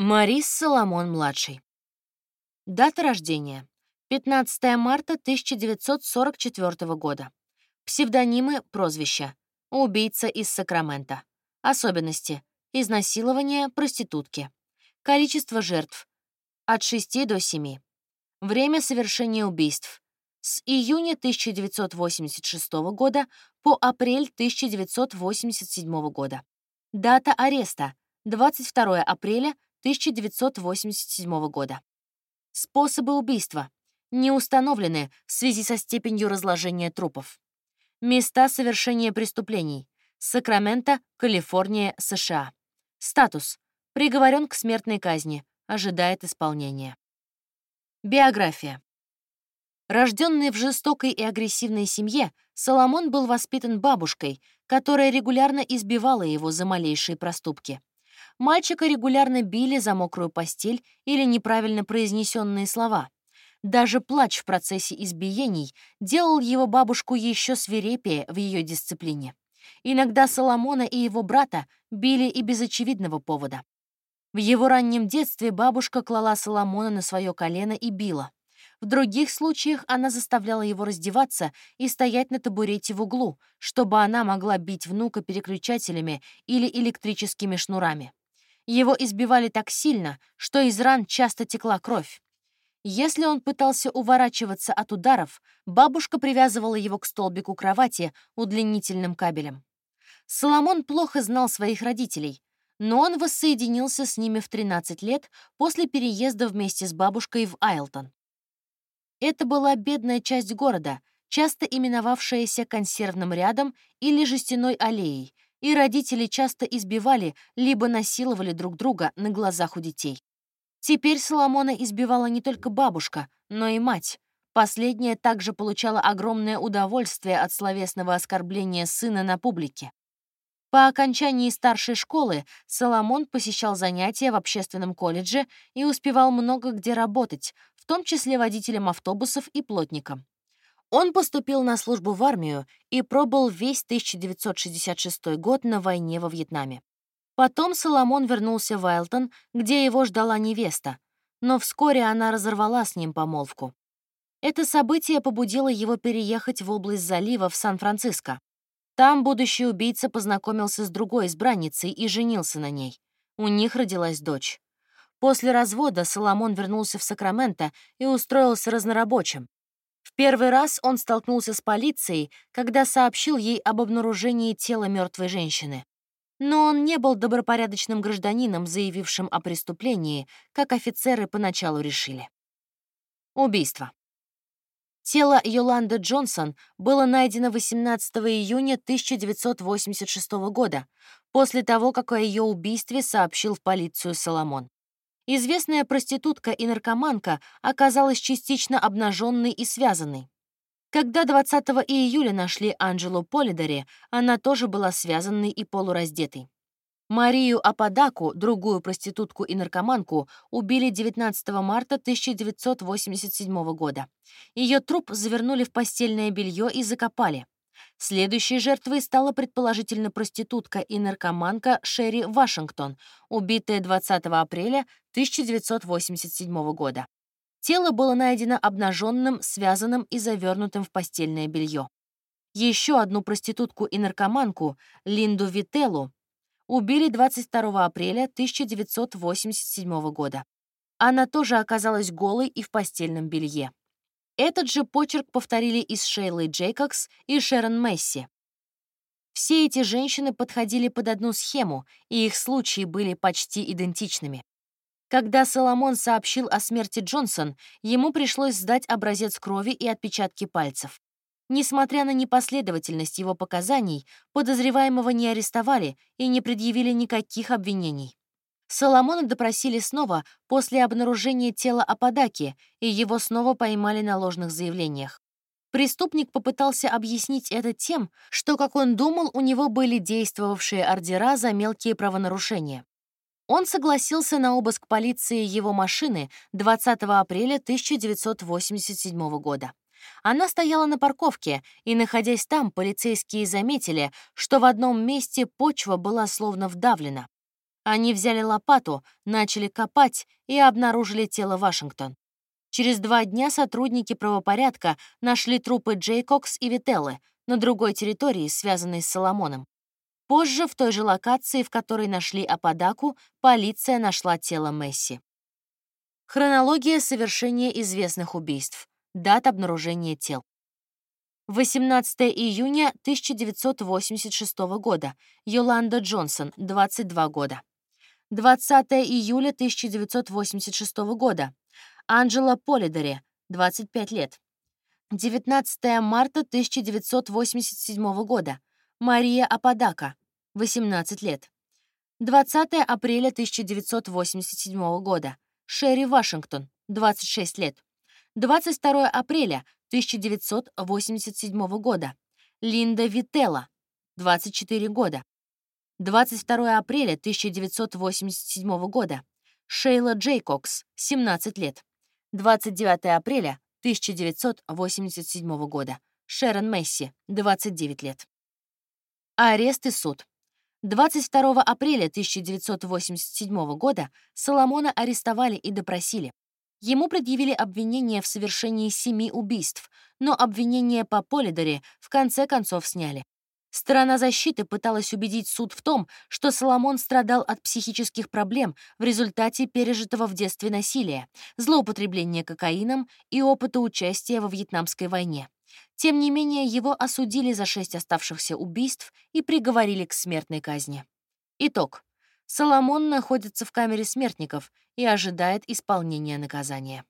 Марис Соломон-младший. Дата рождения. 15 марта 1944 года. Псевдонимы, прозвища. Убийца из Сакрамента. Особенности. Изнасилование, проститутки. Количество жертв. От 6 до 7. Время совершения убийств. С июня 1986 года по апрель 1987 года. Дата ареста. 22 апреля 1987 года. Способы убийства не установлены в связи со степенью разложения трупов. Места совершения преступлений. Сакраменто, Калифорния, США. Статус. Приговорен к смертной казни. Ожидает исполнения. Биография. Рожденный в жестокой и агрессивной семье, Соломон был воспитан бабушкой, которая регулярно избивала его за малейшие проступки. Мальчика регулярно били за мокрую постель или неправильно произнесенные слова. Даже плач в процессе избиений делал его бабушку еще свирепее в ее дисциплине. Иногда Соломона и его брата били и без очевидного повода. В его раннем детстве бабушка клала Соломона на свое колено и била. В других случаях она заставляла его раздеваться и стоять на табурете в углу, чтобы она могла бить внука переключателями или электрическими шнурами. Его избивали так сильно, что из ран часто текла кровь. Если он пытался уворачиваться от ударов, бабушка привязывала его к столбику кровати удлинительным кабелем. Соломон плохо знал своих родителей, но он воссоединился с ними в 13 лет после переезда вместе с бабушкой в Айлтон. Это была бедная часть города, часто именовавшаяся консервным рядом или жестяной аллеей, и родители часто избивали либо насиловали друг друга на глазах у детей. Теперь Соломона избивала не только бабушка, но и мать. Последняя также получала огромное удовольствие от словесного оскорбления сына на публике. По окончании старшей школы Соломон посещал занятия в общественном колледже и успевал много где работать, в том числе водителем автобусов и плотником. Он поступил на службу в армию и пробыл весь 1966 год на войне во Вьетнаме. Потом Соломон вернулся в Айлтон, где его ждала невеста, но вскоре она разорвала с ним помолвку. Это событие побудило его переехать в область залива в Сан-Франциско. Там будущий убийца познакомился с другой избранницей и женился на ней. У них родилась дочь. После развода Соломон вернулся в Сакраменто и устроился разнорабочим. Первый раз он столкнулся с полицией, когда сообщил ей об обнаружении тела мертвой женщины. Но он не был добропорядочным гражданином, заявившим о преступлении, как офицеры поначалу решили. Убийство. Тело Йоланды Джонсон было найдено 18 июня 1986 года, после того, как о ее убийстве сообщил в полицию Соломон. Известная проститутка и наркоманка оказалась частично обнаженной и связанной. Когда 20 июля нашли Анджелу Полидари, она тоже была связанной и полураздетой. Марию Ападаку, другую проститутку и наркоманку, убили 19 марта 1987 года. Ее труп завернули в постельное белье и закопали. Следующей жертвой стала предположительно проститутка и наркоманка Шерри Вашингтон, убитая 20 апреля 1987 года. Тело было найдено обнаженным, связанным и завернутым в постельное белье. Еще одну проститутку и наркоманку, Линду Вителлу, убили 22 апреля 1987 года. Она тоже оказалась голой и в постельном белье. Этот же почерк повторили и с Шейлой Джейкокс и Шерон Месси. Все эти женщины подходили под одну схему, и их случаи были почти идентичными. Когда Соломон сообщил о смерти Джонсон, ему пришлось сдать образец крови и отпечатки пальцев. Несмотря на непоследовательность его показаний, подозреваемого не арестовали и не предъявили никаких обвинений. Соломона допросили снова после обнаружения тела Ападаки, и его снова поймали на ложных заявлениях. Преступник попытался объяснить это тем, что, как он думал, у него были действовавшие ордера за мелкие правонарушения. Он согласился на обыск полиции его машины 20 апреля 1987 года. Она стояла на парковке, и, находясь там, полицейские заметили, что в одном месте почва была словно вдавлена. Они взяли лопату, начали копать и обнаружили тело Вашингтон. Через два дня сотрудники правопорядка нашли трупы Джейкокс и Вителлы на другой территории, связанной с Соломоном. Позже, в той же локации, в которой нашли Ападаку, полиция нашла тело Месси. Хронология совершения известных убийств. Дат обнаружения тел. 18 июня 1986 года. Йоланда Джонсон, 22 года. 20 июля 1986 года. Анджела Полидори, 25 лет. 19 марта 1987 года. Мария Ападака, 18 лет. 20 апреля 1987 года. Шерри Вашингтон, 26 лет. 22 апреля 1987 года. Линда Вителла, 24 года. 22 апреля 1987 года. Шейла Джейкокс, 17 лет. 29 апреля 1987 года. Шерон Месси, 29 лет. Арест и суд. 22 апреля 1987 года Соломона арестовали и допросили. Ему предъявили обвинение в совершении семи убийств, но обвинение по Полидоре в конце концов сняли. Сторона защиты пыталась убедить суд в том, что Соломон страдал от психических проблем в результате пережитого в детстве насилия, злоупотребления кокаином и опыта участия во Вьетнамской войне. Тем не менее, его осудили за шесть оставшихся убийств и приговорили к смертной казни. Итог. Соломон находится в камере смертников и ожидает исполнения наказания.